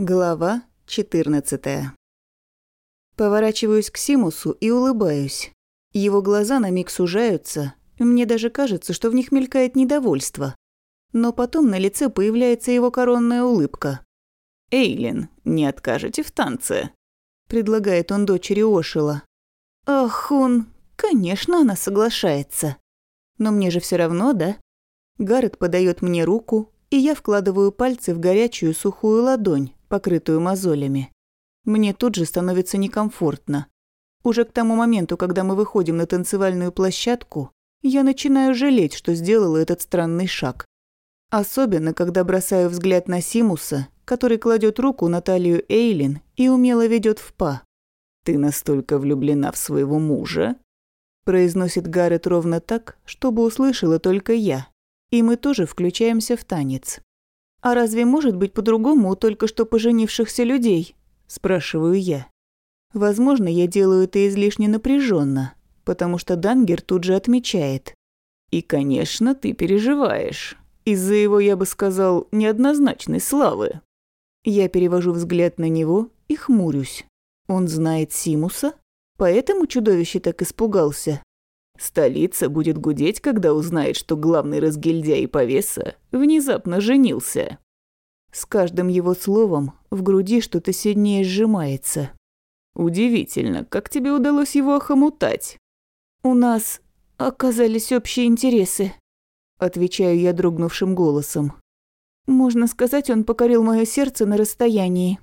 Глава 14. Поворачиваюсь к Симусу и улыбаюсь. Его глаза на миг сужаются, мне даже кажется, что в них мелькает недовольство. Но потом на лице появляется его коронная улыбка. «Эйлин, не откажете в танце?» Предлагает он дочери Ошила. Ах, он... Конечно, она соглашается. Но мне же все равно, да? Гаррет подает мне руку, и я вкладываю пальцы в горячую сухую ладонь, покрытую мозолями. Мне тут же становится некомфортно. Уже к тому моменту, когда мы выходим на танцевальную площадку, я начинаю жалеть, что сделала этот странный шаг. Особенно, когда бросаю взгляд на Симуса, который кладет руку на талию Эйлин и умело ведет в па. «Ты настолько влюблена в своего мужа?» произносит Гаррет ровно так, чтобы услышала только я. И мы тоже включаемся в танец. «А разве может быть по-другому у только что поженившихся людей?» – спрашиваю я. Возможно, я делаю это излишне напряженно, потому что Дангер тут же отмечает. «И, конечно, ты переживаешь. Из-за его, я бы сказал, неоднозначной славы». Я перевожу взгляд на него и хмурюсь. Он знает Симуса? Поэтому чудовище так испугался? Столица будет гудеть, когда узнает, что главный разгильдяй повеса внезапно женился. С каждым его словом в груди что-то сильнее сжимается. Удивительно, как тебе удалось его охомутать? У нас оказались общие интересы, отвечаю я дрогнувшим голосом. Можно сказать, он покорил мое сердце на расстоянии.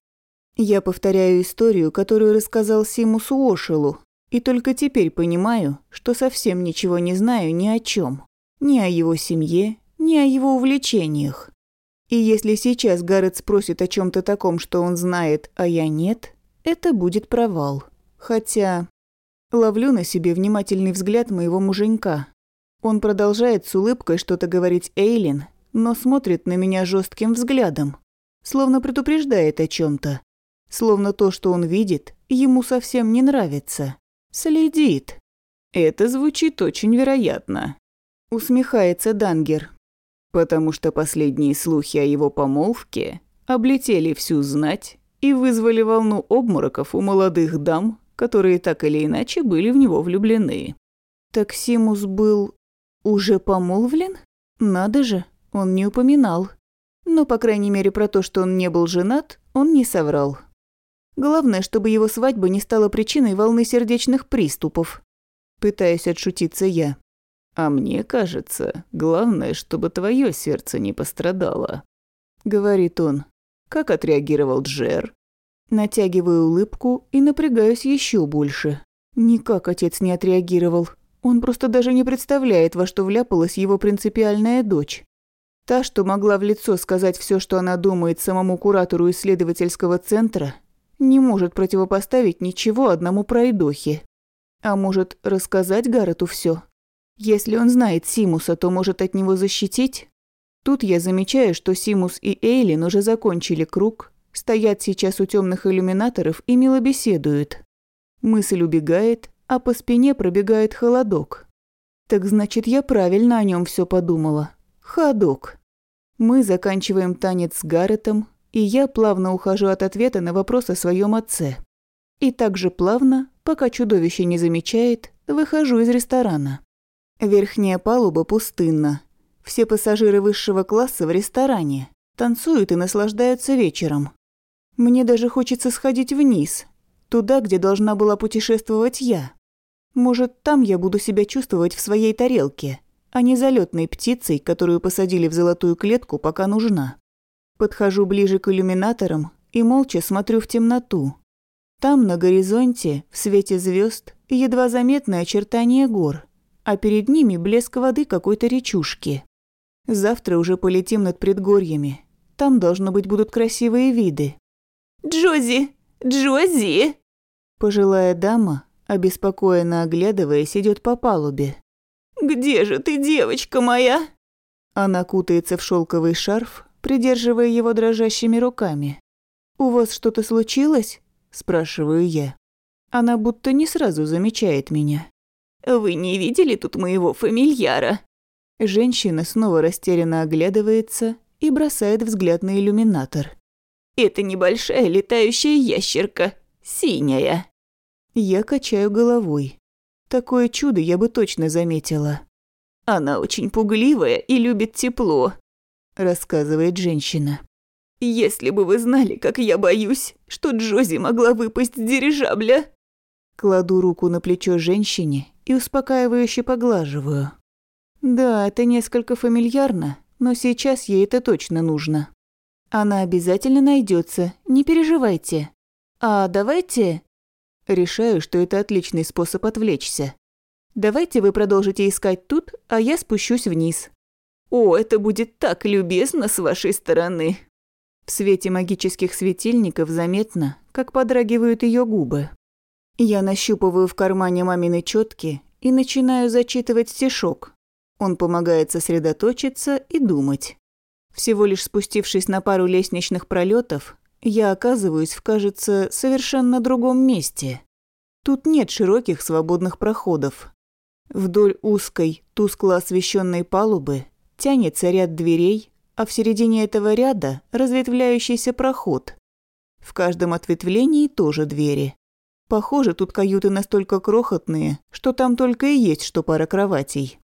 Я повторяю историю, которую рассказал Симусу Ошелу, и только теперь понимаю, что совсем ничего не знаю ни о чем, ни о его семье, ни о его увлечениях. И если сейчас Гаррет спросит о чем то таком, что он знает, а я нет, это будет провал. Хотя... Ловлю на себе внимательный взгляд моего муженька. Он продолжает с улыбкой что-то говорить Эйлин, но смотрит на меня жестким взглядом, словно предупреждает о чем то Словно то, что он видит, ему совсем не нравится. Следит. Это звучит очень вероятно. Усмехается Дангер. Потому что последние слухи о его помолвке облетели всю знать и вызвали волну обмороков у молодых дам, которые так или иначе были в него влюблены. Так Симус был уже помолвлен? Надо же, он не упоминал. Но, по крайней мере, про то, что он не был женат, он не соврал. Главное, чтобы его свадьба не стала причиной волны сердечных приступов. Пытаюсь отшутиться я. А мне кажется, главное, чтобы твое сердце не пострадало. Говорит он. Как отреагировал Джер? Натягиваю улыбку и напрягаюсь еще больше. Никак отец не отреагировал. Он просто даже не представляет, во что вляпалась его принципиальная дочь. Та, что могла в лицо сказать все, что она думает самому куратору исследовательского центра, не может противопоставить ничего одному пройдохе. А может, рассказать Гаррету все? Если он знает Симуса, то может от него защитить? Тут я замечаю, что Симус и Эйлин уже закончили круг, стоят сейчас у темных иллюминаторов и мило беседуют. Мысль убегает, а по спине пробегает холодок. Так значит, я правильно о нем все подумала. Ходок. Мы заканчиваем танец с Гарретом, и я плавно ухожу от ответа на вопрос о своем отце. И также плавно, пока чудовище не замечает, выхожу из ресторана. Верхняя палуба пустынна. Все пассажиры высшего класса в ресторане. Танцуют и наслаждаются вечером. Мне даже хочется сходить вниз, туда, где должна была путешествовать я. Может, там я буду себя чувствовать в своей тарелке, а не залетной птицей, которую посадили в золотую клетку, пока нужна. Подхожу ближе к иллюминаторам и молча смотрю в темноту. Там, на горизонте, в свете звезд, едва заметное очертание гор, а перед ними блеск воды какой-то речушки. Завтра уже полетим над предгорьями. Там, должно быть, будут красивые виды. «Джози! Джози!» Пожилая дама, обеспокоенно оглядываясь, идет по палубе. «Где же ты, девочка моя?» Она кутается в шелковый шарф, придерживая его дрожащими руками. «У вас что-то случилось?» – спрашиваю я. Она будто не сразу замечает меня. «Вы не видели тут моего фамильяра?» Женщина снова растерянно оглядывается и бросает взгляд на иллюминатор. Это небольшая летающая ящерка, синяя. Я качаю головой. Такое чудо я бы точно заметила. Она очень пугливая и любит тепло, рассказывает женщина. Если бы вы знали, как я боюсь, что Джози могла выпасть с дирижабля. Кладу руку на плечо женщине и успокаивающе поглаживаю. Да, это несколько фамильярно, но сейчас ей это точно нужно. Она обязательно найдется, не переживайте. А давайте... Решаю, что это отличный способ отвлечься. Давайте вы продолжите искать тут, а я спущусь вниз. О, это будет так любезно с вашей стороны. В свете магических светильников заметно, как подрагивают ее губы. Я нащупываю в кармане мамины четки и начинаю зачитывать стишок. Он помогает сосредоточиться и думать. Всего лишь спустившись на пару лестничных пролетов, я оказываюсь в, кажется, совершенно другом месте. Тут нет широких свободных проходов. Вдоль узкой, тускло освещенной палубы тянется ряд дверей, а в середине этого ряда разветвляющийся проход. В каждом ответвлении тоже двери. Похоже, тут каюты настолько крохотные, что там только и есть что пара кроватей.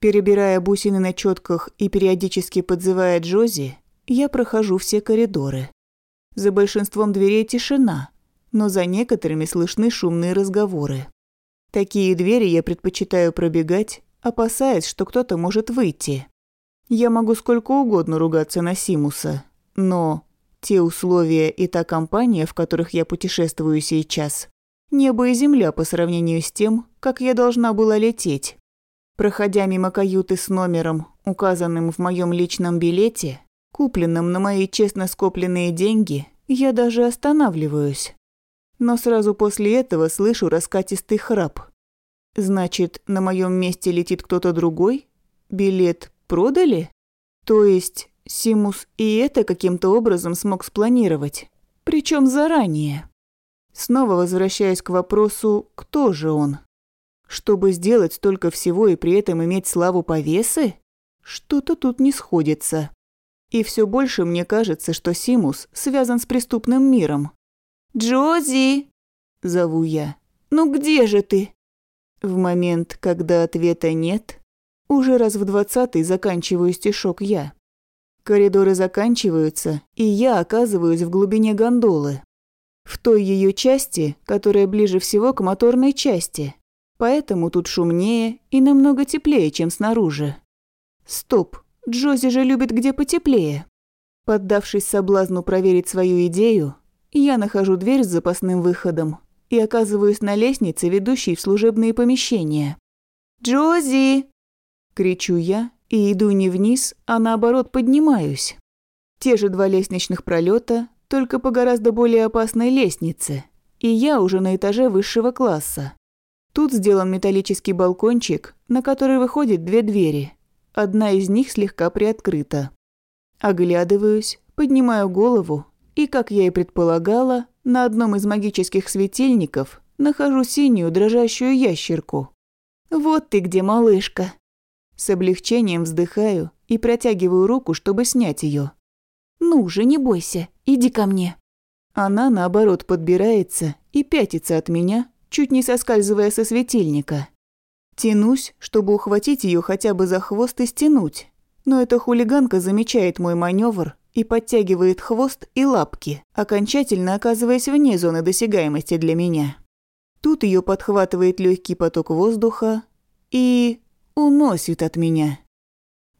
Перебирая бусины на четках и периодически подзывая Джози, я прохожу все коридоры. За большинством дверей тишина, но за некоторыми слышны шумные разговоры. Такие двери я предпочитаю пробегать, опасаясь, что кто-то может выйти. Я могу сколько угодно ругаться на Симуса, но те условия и та компания, в которых я путешествую сейчас, Небо и земля по сравнению с тем, как я должна была лететь. Проходя мимо каюты с номером, указанным в моем личном билете, купленном на мои честно скопленные деньги, я даже останавливаюсь. Но сразу после этого слышу раскатистый храп. Значит, на моем месте летит кто-то другой? Билет продали? То есть Симус и это каким-то образом смог спланировать, причем заранее. Снова возвращаясь к вопросу, кто же он? Чтобы сделать столько всего и при этом иметь славу повесы? Что-то тут не сходится. И все больше мне кажется, что Симус связан с преступным миром. «Джози!» – зову я. «Ну где же ты?» В момент, когда ответа нет, уже раз в двадцатый заканчиваю стишок я. Коридоры заканчиваются, и я оказываюсь в глубине гондолы в той ее части, которая ближе всего к моторной части. Поэтому тут шумнее и намного теплее, чем снаружи. Стоп, Джози же любит где потеплее. Поддавшись соблазну проверить свою идею, я нахожу дверь с запасным выходом и оказываюсь на лестнице, ведущей в служебные помещения. «Джози!» – кричу я и иду не вниз, а наоборот поднимаюсь. Те же два лестничных пролета, только по гораздо более опасной лестнице, и я уже на этаже высшего класса. Тут сделан металлический балкончик, на который выходят две двери. Одна из них слегка приоткрыта. Оглядываюсь, поднимаю голову, и, как я и предполагала, на одном из магических светильников нахожу синюю дрожащую ящерку. «Вот ты где, малышка!» С облегчением вздыхаю и протягиваю руку, чтобы снять ее. «Ну же, не бойся, иди ко мне». Она, наоборот, подбирается и пятится от меня, чуть не соскальзывая со светильника. Тянусь, чтобы ухватить ее хотя бы за хвост и стянуть. Но эта хулиганка замечает мой маневр и подтягивает хвост и лапки, окончательно оказываясь вне зоны досягаемости для меня. Тут ее подхватывает легкий поток воздуха и уносит от меня.